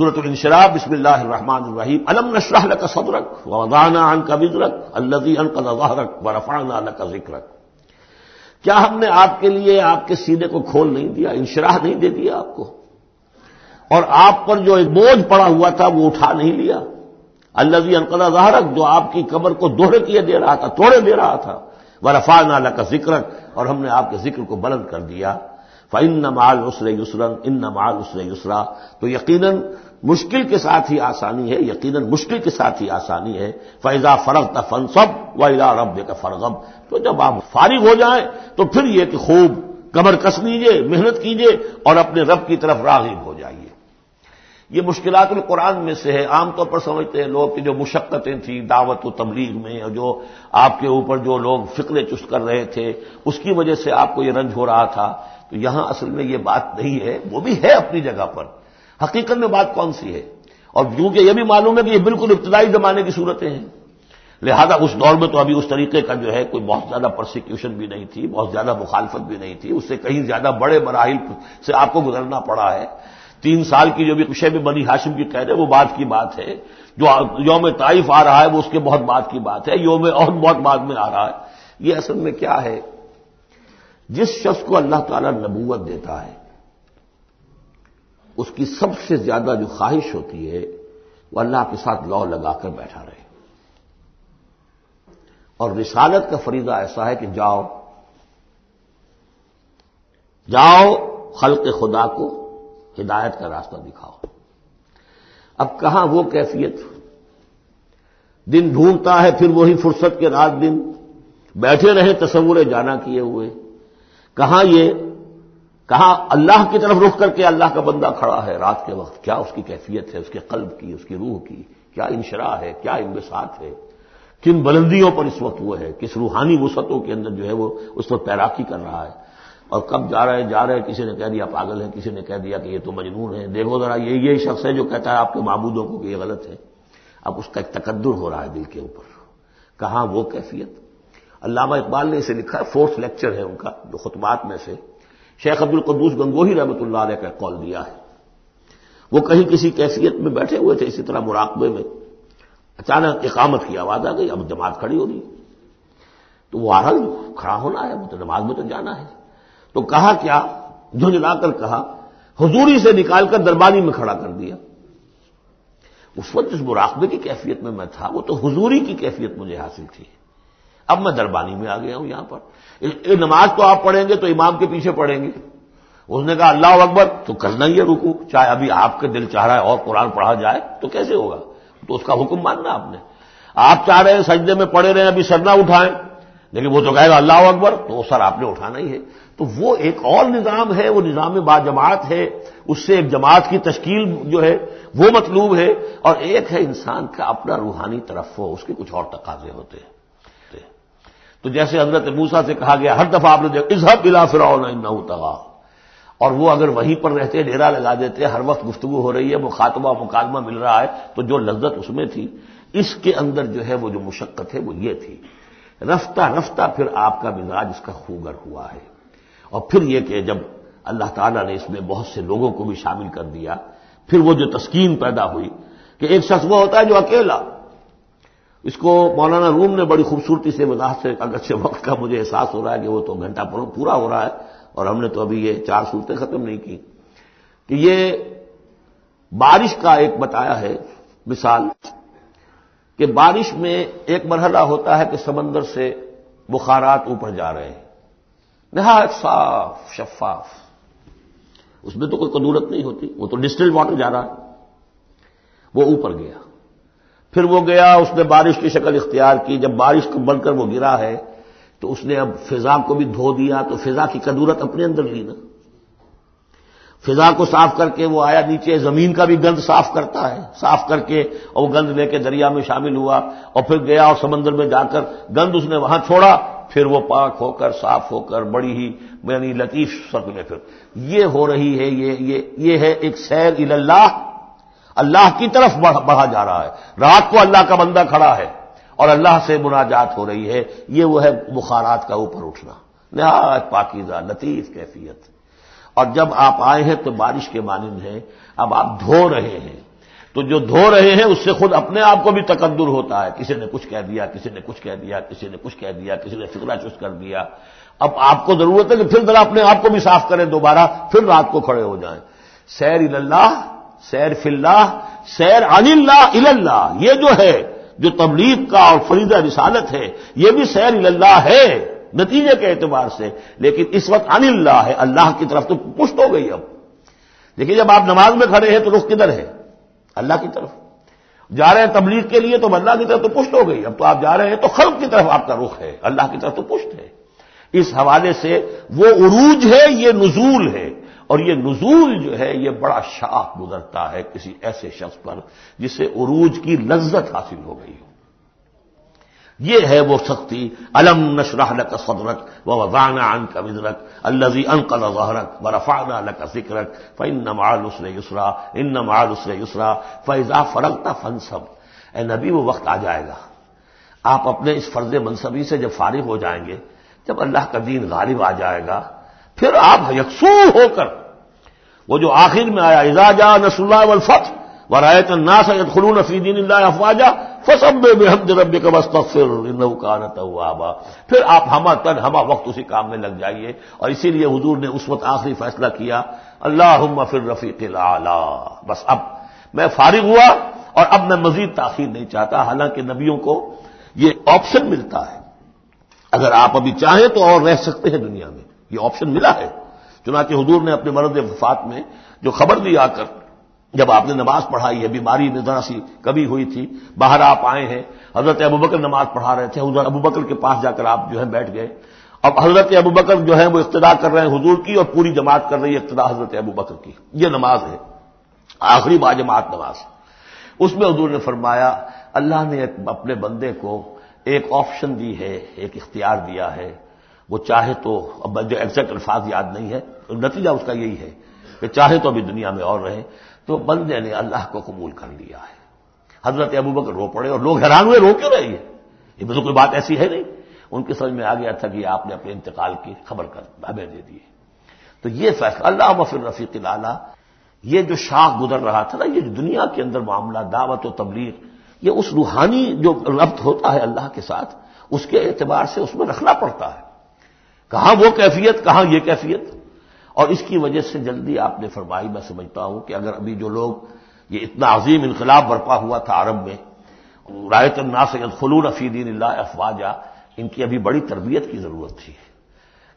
صورت الانشرا بسم اللہ الرحمن الرحیم علم نشرح لك صدرك ووضعنا عنك وزرك الذي انقض ظهرك ورفعنا لك ذكرك کیا ہم نے آپ کے لیے آپ کے سینے کو کھول نہیں دیا، انشراح نہیں دے دیا آپ کو؟ اور آپ پر جو ایک بوجھ پڑا ہوا تھا، وہ اٹھا نہیں لیا۔ اللہ انقضا ظاہرک جو آپ کی قبر کو دوہرے کیے دے رہا تھا، توڑے دے رہا تھا وہ رفا نالا کا ذکر اور ہم نے آپ کے ذکر کو بلند کر دیا۔ فن نمال اسر یسرن ان نمال اسر یسرا تو یقیناً مشکل کے ساتھ ہی آسانی ہے، یقیناً مشکل کے ساتھ ہی آسانی ہے۔ فیضا فرق فن سب و الا رب کا فرغب تو جب آپ فارغ ہو جائیں، تو پھر یہ کہ خوب کمر کس لیجیے محنت کیجیے اور اپنے رب کی طرف راغب ہو جائیے۔ یہ مشکلات القرآن میں سے ہے۔ عام طور پر سمجھتے ہیں لوگ کہ جو مشقتیں تھیں دعوت و تبلیغ میں، اور جو آپ کے اوپر جو لوگ فکرے چست کر رہے تھے، اس کی وجہ سے آپ کو یہ رنج ہو رہا تھا۔ تو یہاں اصل میں یہ بات نہیں ہے، وہ بھی ہے اپنی جگہ پر۔ حقیقت میں بات کون سی ہے؟ اور کیونکہ یہ بھی معلوم ہے کہ یہ بالکل ابتدائی زمانے کی صورتیں ہیں۔ لہذا اس دور میں تو ابھی اس طریقے کا جو ہے کوئی بہت زیادہ پرسیکیوشن بھی نہیں تھی، بہت زیادہ مخالفت بھی نہیں تھی۔ اس سے کہیں زیادہ بڑے مراحل سے آپ کو گزرنا پڑا ہے۔ تین سال کی جو بھی کشے میں بنی ہاشم کی کہہ رہے وہ بات کی بات ہے۔ جو یوم طائف آ رہا ہے، وہ اس کے بہت بات کی بات ہے۔ یوم اور بہت بعد میں آ رہا ہے۔ یہ اصل میں کیا ہے؟ جس شخص کو اللہ تعالی نبوت دیتا ہے اس کی سب سے زیادہ جو خواہش ہوتی ہے وہ اللہ کے ساتھ لو لگا کر بیٹھا رہے۔ اور رسالت کا فریضہ ایسا ہے کہ جاؤ جاؤ خلق خدا کو ہدایت کا راستہ دکھاؤ۔ اب کہاں وہ کیفیت؟ دن ڈھونڈتا ہے پھر وہی فرصت کے رات دن۔ بیٹھے رہے، تصور جانا کیے ہوئے۔ کہاں یہ کہاں اللہ کی طرف رخ کر کے اللہ کا بندہ کھڑا ہے۔ رات کے وقت کیا اس کی کیفیت ہے؟ اس کے قلب کی، اس کی روح کی؟ کیا انشرا ہے؟ کیا انبساط ہے؟ کن بلندیوں پر اس وقت وہ ہے؟ کس روحانی وسعتوں کے اندر جو ہے وہ اس وقت تیراکی کر رہا ہے؟ اور کب جا رہے جا رہے، کسی نے کہہ دیا پاگل ہے، کسی نے کہہ دیا کہ یہ تو مجنون ہے۔ دیکھو ذرا، یہ یہی شخص ہے جو کہتا ہے آپ کے معبودوں کو کہ یہ غلط ہے۔ اب اس کا ایک تقدر ہو رہا ہے دل کے اوپر۔ کہاں وہ کیفیت؟ علامہ اقبال نے اسے لکھا ہے، فورتھ لیکچر ہے ان کا، جو خطبات میں سے۔ شیخ عبد القدوس گنگوہی رحمۃ اللہ علیہ کا کال دیا ہے۔ وہ کہیں کسی کیفیت میں بیٹھے ہوئے تھے، اسی طرح مراقبے میں۔ اچانک اقامت کی آواز آ گئی، اب جماعت کھڑی ہو رہی تو وہ آ کھڑا ہونا ہے وہ تو نماز میں تو جانا ہے۔ تو کہا کیا؟ جھنجلا کر کہا، حضوری سے نکال کر دربانی میں کھڑا کر دیا۔ اس وقت جس مراقبے کی کیفیت میں میں تھا، وہ تو حضوری کی کیفیت مجھے حاصل تھی۔ اب میں دربانی میں آ گیا ہوں یہاں پر۔ نماز تو آپ پڑھیں گے تو امام کے پیچھے پڑھیں گے۔ اس نے کہا، اللہ اکبر، تو کرنا ہی ہے رکو چاہے ابھی آپ کے دل چاہ رہا ہے اور قرآن پڑھا جائے تو کیسے ہوگا؟ تو اس کا حکم ماننا آپ نے۔ آپ چاہ رہے ہیں سجدے میں پڑے رہے ہیں ابھی سر نہ اٹھائیں۔ لیکن وہ تو کہے گا، اللہ اکبر، تو وہ سر آپ نے اٹھانا ہی ہے۔ تو وہ ایک اور نظام ہے، وہ نظام با جماعت ہے۔ اس سے ایک جماعت کی تشکیل جو ہے، وہ مطلوب ہے۔ اور ایک ہے انسان کا اپنا روحانی طرف ہو اس کے کچھ اور تقاضے ہوتے ہیں۔ تو جیسے حضرت موسا سے کہا گیا، ہر دفعہ آپ نے اظہب بلا فراؤن نہ ہوتا اور وہ اگر وہیں پر رہتے ڈیرا لگا دیتے، ہر وقت گفتگو ہو رہی ہے، مخاطبہ، مکالمہ مل رہا ہے، تو جو لذت اس میں تھی، اس کے اندر جو ہے وہ جو مشقت ہے، وہ یہ تھی۔ رفتہ رفتہ پھر آپ کا مزاج اس کا خوگر ہوا ہے۔ اور پھر یہ کہ جب اللہ تعالیٰ نے اس میں بہت سے لوگوں کو بھی شامل کر دیا، پھر وہ جو تسکین پیدا ہوئی، کہ ایک شخص وہ ہوتا ہے جو اکیلا اس کو مولانا روم نے بڑی خوبصورتی سے وضاحت سے اگرچہ وقت کا مجھے احساس ہو رہا ہے کہ وہ تو گھنٹہ پورا ہو رہا ہے اور ہم نے تو ابھی یہ چار صورتیں ختم نہیں کی۔ کہ یہ بارش کا ایک بتایا ہے، مثال کہ بارش میں ایک مرحلہ ہوتا ہے کہ سمندر سے بخارات اوپر جا رہے ہیں۔ نہایت صاف، شفاف۔ اس میں تو کوئی قدورت نہیں ہوتی، وہ تو ڈسٹل واٹر جا رہا ہے۔ وہ اوپر گیا۔ پھر وہ گیا، اس نے بارش کی شکل اختیار کی، جب بارش کو بن کر وہ گرا ہے، تو اس نے اب فضا کو بھی دھو دیا، تو فضا کی قدورت اپنے اندر لی نا۔ فضا کو صاف کر کے وہ آیا نیچے، زمین کا بھی گند صاف کرتا ہے۔ صاف کر کے اور وہ گند لے کے دریا میں شامل ہوا اور پھر گیا اور سمندر میں جا کر گند اس نے وہاں چھوڑا، پھر وہ پاک ہو کر، صاف ہو کر، بڑی ہی یعنی لطیف شکل میں پھر۔ یہ ہو رہی ہے، یہ یہ یہ ہے ایک سیر اللہ۔ اللہ کی طرف بڑھا جا رہا ہے۔ رات کو اللہ کا بندہ کھڑا ہے اور اللہ سے مناجات ہو رہی ہے۔ یہ وہ ہے بخارات کا اوپر اٹھنا۔ نہایت پاکیزہ، لطیف کیفیت۔ اور جب آپ آئے ہیں تو بارش کے مانند ہیں۔ اب آپ دھو رہے ہیں۔ تو جو دھو رہے ہیں، اس سے خود اپنے آپ کو بھی تقدر ہوتا ہے۔ کسی نے کچھ کہہ دیا، کسی نے کچھ کہہ دیا، کسی نے کچھ کہہ دیا، کسی نے فکرہ چست کر دیا۔ اب آپ کو ضرورت ہے کہ پھر ذرا اپنے آپ کو بھی صاف کریں دوبارہ، پھر رات کو کھڑے ہو جائیں۔ سیر اللہ سیر فی اللہ، سیر عن اللہ اللہ، یہ جو ہے، جو تبلیغ کا اور فریدہ رسالت ہے، یہ بھی سیر اللہ ہے، نتیجے کے اعتبار سے۔ لیکن اس وقت عن اللہ ہے، اللہ کی طرف تو پشت ہو گئی اب۔ دیکھیے، جب آپ نماز میں کھڑے ہیں تو رخ کدھر ہے؟ اللہ کی طرف۔ جا رہے ہیں تبلیغ کے لیے تو اللہ کی طرف تو پشت ہو گئی۔ اب تو آپ جا رہے ہیں تو خلق کی طرف آپ کا رخ ہے۔ اللہ کی طرف تو پشت ہے۔ اس حوالے سے وہ عروج ہے، یہ نزول ہے۔ اور یہ نزول جو ہے یہ بڑا شاخ گزرتا ہے کسی ایسے شخص پر جسے عروج کی لذت حاصل ہو گئی ہو۔ یہ ہے وہ سختی، الم نشرح کا صدرک و وزانہ ان کا وزرک الزی ان کا ظہرک و رفانہ کا ذکرک فن نمال اسر یسرا ان نمال اسر یسرا فیضا فرقتا فنسب اے نبی، وہ وقت آ جائے گا۔ آپ اپنے اس فرض منصبی سے جب فارغ ہو جائیں گے، جب اللہ کا دین غالب آ جائے گا، پھر آپ یکسو ہو کر وہ جو آخر میں آیا اجازا نس اللہ والفتح ورایت الناس يدخلون في دين الله افواجا فسبح بحمد ربك واستغفر انه كان توابا. پھر آپ ہما تن ہما وقت اسی کام میں لگ جائیے اور اسی لیے حضور نے اس وقت آخری فیصلہ کیا، اللہم فی الرفیق الاعلی بس اب میں فارغ ہوا اور اب میں مزید تاخیر نہیں چاہتا، حالانکہ نبیوں کو یہ آپشن ملتا ہے۔ اگر آپ ابھی چاہیں تو اور رہ سکتے ہیں دنیا میں، یہ آپشن ملا ہے۔ چنانچہ حضور نے اپنے مرد وفات میں جو خبر دی آ کر، جب آپ نے نماز پڑھائی ہے، بیماری میں ذرا سی کبھی ہوئی تھی، باہر آپ آئے ہیں، حضرت ابوبکر نماز پڑھا رہے تھے حضرت ابوبکر کے پاس جا کر آپ جو ہے بیٹھ گئے۔ اب حضرت ابوبکر جو ہے وہ اقتدا کر رہے ہیں حضور کی اور پوری جماعت کر رہی ہے اقتدا حضرت ابوبکر کی۔ یہ نماز ہے۔ آخری با جماعت نماز۔ اس میں حضور نے فرمایا، اللہ نے اپنے بندے کو ایک آپشن دی ہے، ایک اختیار دیا ہے۔ وہ چاہے تو اب جو ایگزیکٹ الفاظ یاد نہیں ہے نتیجہ اس کا یہی ہے کہ چاہے تو ابھی دنیا میں اور رہے تو بندے نے اللہ کو قبول کر لیا ہے۔ حضرت ابو بکر رو پڑے اور لوگ حیران ہوئے، رو کیوں رہی ہے یہ تو کوئی بات ایسی ہے نہیں۔ ان کی سمجھ میں آ گیا تھا کہ آپ نے اپنے انتقال کی خبر کر ہمیں دے دی تو یہ فیصلہ، اللہ مفر رفیق لالا یہ جو شاخ گزر رہا تھا نا، یہ دنیا کے اندر معاملہ، دعوت و تبلیغ، یہ اس روحانی جو ربط ہوتا ہے اللہ کے ساتھ، اس کے اعتبار سے اس میں رکھنا پڑتا ہے۔ کہاں وہ کیفیت، کہاں یہ کیفیت؟ اور اس کی وجہ سے جلدی آپ نے فرمائی، میں سمجھتا ہوں کہ اگر ابھی جو لوگ یہ اتنا عظیم انقلاب برپا ہوا تھا عرب میں، رایت النا سید خلون افیدین اللہ افواجہ ان کی ابھی بڑی تربیت کی ضرورت تھی۔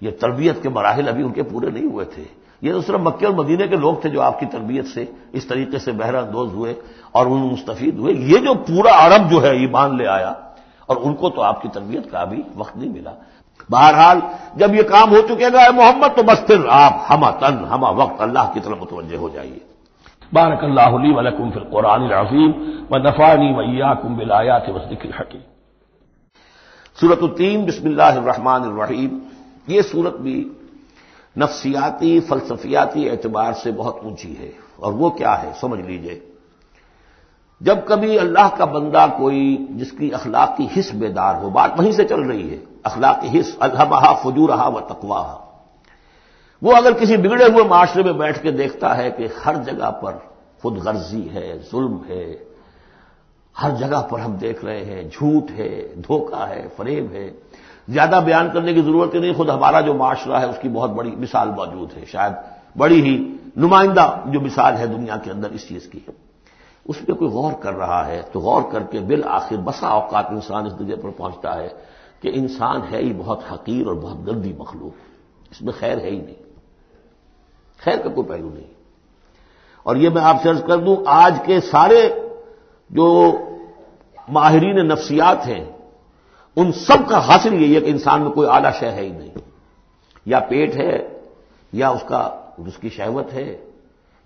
یہ تربیت کے مراحل ابھی ان کے پورے نہیں ہوئے تھے۔ یہ تو صرف مکے اور مدینے کے لوگ تھے جو آپ کی تربیت سے اس طریقے سے بہرہ اندوز ہوئے اور ان مستفید ہوئے۔ یہ جو پورا عرب جو ہے ایمان لے آیا اور ان کو تو آپ کی تربیت کا ابھی وقت نہیں ملا۔ بہرحال جب یہ کام ہو چکے گا محمد، تو بس پھر آپ ہما تن ہما وقت اللہ کی طرف متوجہ ہو جائیے۔ بارک اللہ علی ولکم فی القرآن العظیم و نفانی ویا کم بلایات وسط الحکیم۔ سورت التین، بسم اللہ الرحمن الرحیم۔ یہ صورت بھی نفسیاتی، فلسفیاتی اعتبار سے بہت اونچی ہے۔ اور وہ کیا ہے؟ سمجھ لیجیے۔ جب کبھی اللہ کا بندہ کوئی جس کی اخلاقی حص بیدار ہو، بات وہیں سے چل رہی ہے، اخلاقی حص الحمہ فجورہ و تقواہ وہ اگر کسی بگڑے ہوئے معاشرے میں بیٹھ کے دیکھتا ہے کہ ہر جگہ پر خود غرضی ہے، ظلم ہے، ہر جگہ پر ہم دیکھ رہے ہیں، جھوٹ ہے، دھوکہ ہے، فریب ہے، زیادہ بیان کرنے کی ضرورت ہی نہیں، خود ہمارا جو معاشرہ ہے، اس کی بہت بڑی مثال موجود ہے۔ شاید بڑی ہی نمائندہ جو مثال ہے دنیا کے اندر اس چیز کی۔ ہے اس پہ کوئی غور کر رہا ہے تو غور کر کے بالآخر بسا اوقات انسان اس درجے پر پہنچتا ہے کہ انسان ہے ہی بہت حقیر اور بہت گندی مخلوق۔ اس میں خیر ہے ہی نہیں۔ خیر کا کوئی پہلو نہیں۔ اور یہ میں آپ سے عرض کر دوں، آج کے سارے جو ماہرین نفسیات ہیں، ان سب کا حاصل یہی ہے کہ انسان میں کوئی اعلی شے ہے ہی نہیں۔ یا پیٹ ہے، یا اس کا، اس کی شہوت ہے،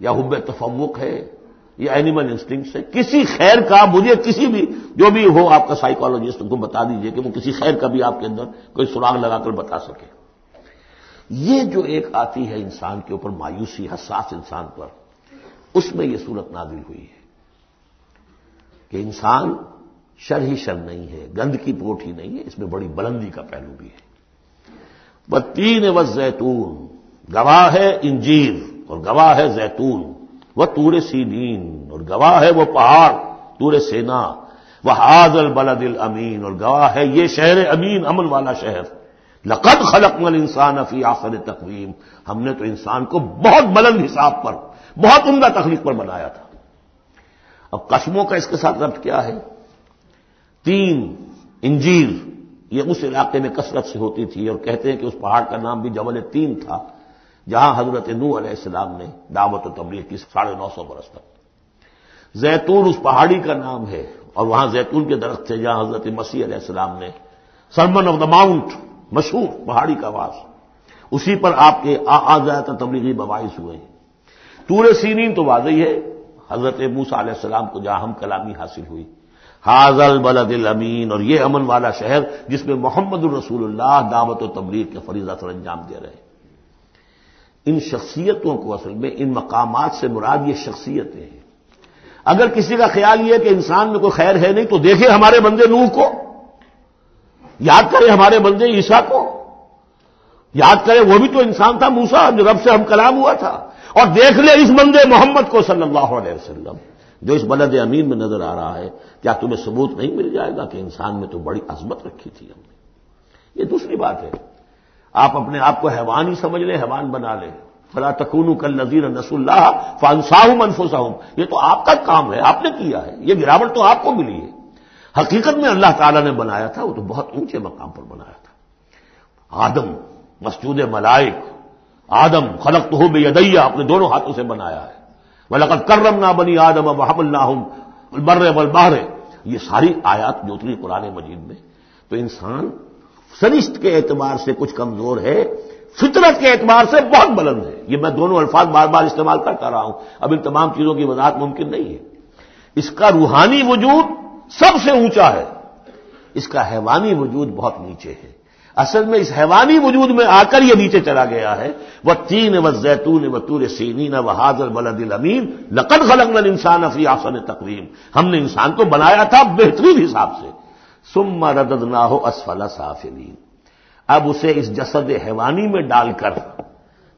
یا حب تفوق ہے یا اینیمل انسٹنگس ہے کسی خیر کا مجھے کسی بھی جو بھی ہو آپ کا سائیکالوجسٹ کو بتا دیجیے کہ وہ کسی خیر کا بھی آپ کے اندر کوئی سراغ لگا کر بتا سکے۔ یہ جو ایک آتی ہے انسان کے اوپر مایوسی، حساس انسان پر، اس میں یہ صورت نازل ہوئی ہے کہ انسان شر ہی شر نہیں ہے، گند کی پوٹ ہی نہیں ہے، اس میں بڑی بلندی کا پہلو بھی ہے۔ تین و زیتون گواہ ہے انجیر اور گواہ ہے زیتون۔ وہ تور سینین، اور گواہ ہے وہ پہاڑ تور سینا۔ وہ حاض البلد الامین اور گواہ ہے یہ شہر امین، امن والا شہر۔ لقد خلق مل انسان فی آخر تقویم ہم نے تو انسان کو بہت بلند حساب پر، بہت عمدہ تخلیق پر بنایا تھا۔ اب قسموں کا اس کے ساتھ ربط کیا ہے؟ تین انجیر، یہ اس علاقے میں کثرت سے ہوتی تھی، اور کہتے ہیں کہ اس پہاڑ کا نام بھی جبل تین تھا۔ جہاں حضرت نو علیہ السلام نے دعوت و تبلیغ کی ساڑھے نو سو برس تک۔ زیتون اس پہاڑی کا نام ہے اور وہاں زیتون کے درخت تھے جہاں حضرت مسیح علیہ السلام نے سرمن آف دا ماؤنٹ مشہور پہاڑی کا واس اسی پر آپ کے آزاد تبلیغی بواعث ہوئے۔ ہیں تور سینین تو واضح ہے، حضرت موسا علیہ السلام کو جہاں ہم کلامی حاصل ہوئی۔ حاضل بلد الامین، اور یہ امن والا شہر جس میں محمد الرسول اللہ دعوت و تبلیغ کے فریضہ سر انجام دے رہے۔ ہیں ان شخصیتوں کو اصل میں، ان مقامات سے مراد یہ شخصیتیں ہیں۔ اگر کسی کا خیال یہ کہ انسان میں کوئی خیر ہے نہیں، تو دیکھے ہمارے بندے نوح کو، یاد کرے ہمارے بندے عیسا کو۔ یاد کرے، وہ بھی تو انسان تھا موسا جو رب سے ہم کلام ہوا تھا۔ اور دیکھ لے اس بندے محمد کو صلی اللہ علیہ وسلم، جو اس بلد امین میں نظر آ رہا ہے۔ کیا تمہیں ثبوت نہیں مل جائے گا کہ انسان میں تو بڑی عظمت رکھی تھی ہم نے؟ یہ دوسری بات ہے۔ آپ اپنے آپ کو حیوان ہی سمجھ لیں، حیوان بنا لیں۔ فلا تکون کل نذیر نس اللہ فانساہم انفساہم یہ تو آپ کا کام ہے، آپ نے کیا ہے۔ یہ گراوٹ تو آپ کو ملی ہے۔ حقیقت میں اللہ تعالیٰ نے بنایا تھا، وہ تو بہت اونچے مقام پر بنایا تھا۔ آدم، مسجود ملائک، آدم خلق تو ہو بے ادیا اپنے دونوں ہاتھوں سے بنایا ہے۔ وہ کرم نہ بنی آدم اب حم اللہ بر بل یہ ساری آیات جو اتری قرآن مجید میں۔ تو انسان سرشت کے اعتبار سے کچھ کمزور ہے، فطرت کے اعتبار سے بہت بلند ہے۔ یہ میں دونوں الفاظ بار بار استعمال کرتا رہا ہوں۔ اب ان تمام چیزوں کی وضاحت ممکن نہیں ہے۔ اس کا روحانی وجود سب سے اونچا ہے۔ اس کا حیوانی وجود بہت نیچے ہے۔ اصل میں اس حیوانی وجود میں آ کر یہ نیچے چلا گیا ہے۔ وہ تین و زیتون و تور سینین و حاضر بلد الامین لقد خلق انسان افری آسن تقریم ہم نے انسان کو بنایا تھا بہترین حساب سے۔ سم ردد نہ ہو اسفلا صافلین اب اسے اس جسد حیوانی میں ڈال کر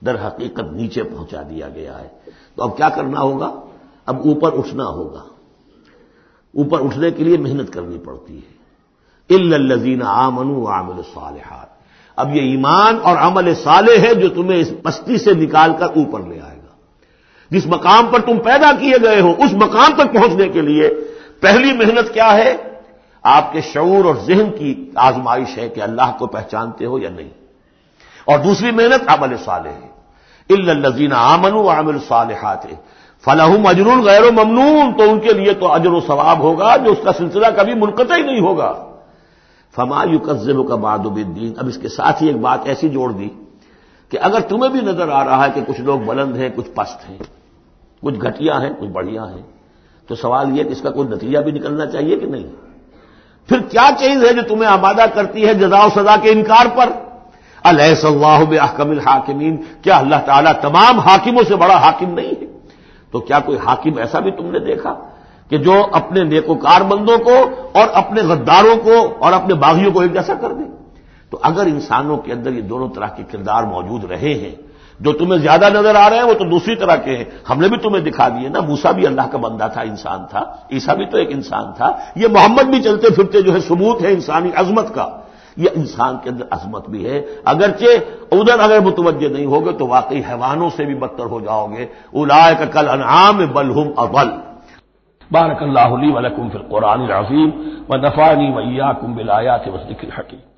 در حقیقت نیچے پہنچا دیا گیا ہے۔ تو اب کیا کرنا ہوگا؟ اب اوپر اٹھنا ہوگا۔ اوپر اٹھنے کے لیے محنت کرنی پڑتی ہے۔ الزین آمن عامل صالحات اب یہ ایمان اور عمل صالح ہے جو تمہیں اس پستی سے نکال کر اوپر لے آئے گا۔ جس مقام پر تم پیدا کیے گئے ہو، اس مقام تک پہنچنے کے لیے پہلی محنت کیا ہے؟ آپ کے شعور اور ذہن کی آزمائش ہے کہ اللہ کو پہچانتے ہو یا نہیں۔ اور دوسری محنت عمل صالح ہے۔ الزین آمن و عامل صالحات ہے فلاحم اجر غیر و ممنون۔ تو ان کے لیے تو اجر و ثواب ہوگا جو اس کا سلسلہ کبھی منقطع ہی نہیں ہوگا۔ فما یو قزب کا باد الدین اب اس کے ساتھ ہی ایک بات ایسی جوڑ دی کہ اگر تمہیں بھی نظر آ رہا ہے کہ کچھ لوگ بلند ہیں، کچھ پست ہیں، کچھ گھٹیا ہیں، کچھ بڑھیا ہیں، تو سوال یہ کہ اس کا کوئی نتیجہ بھی نکلنا چاہیے کہ نہیں؟ پھر کیا چیز ہے جو تمہیں آبادہ کرتی ہے جزا و سزا کے انکار پر؟ علیہ صلاح بحکم الحاکمین، کیا اللہ تعالیٰ تمام حاکموں سے بڑا حاکم نہیں ہے؟ تو کیا کوئی حاکم ایسا بھی تم نے دیکھا کہ جو اپنے نیکوکار بندوں کو اور اپنے غداروں کو اور اپنے باغیوں کو ایک جیسا کر دے؟ تو اگر انسانوں کے اندر یہ دونوں طرح کے کردار موجود رہے ہیں جو تمہیں زیادہ نظر آ رہے ہیں وہ تو دوسری طرح کے ہیں۔ ہم نے بھی تمہیں دکھا دیے نا موسا بھی اللہ کا بندہ تھا، انسان تھا۔ عیسا بھی تو ایک انسان تھا۔ یہ محمد بھی چلتے پھرتے جو ہے ثبوت ہے انسانی عظمت کا۔ یہ انسان کے اندر عظمت بھی ہے۔ اگرچہ ادھر اگر متوجہ نہیں ہوگے تو واقعی حیوانوں سے بھی بدتر ہو جاؤ گے۔ الا کا کل انعام بلحم ابل بارک اللہ علی ولکم فی القرآن العظیم و نفانی ویا کم بلایا سے حقیق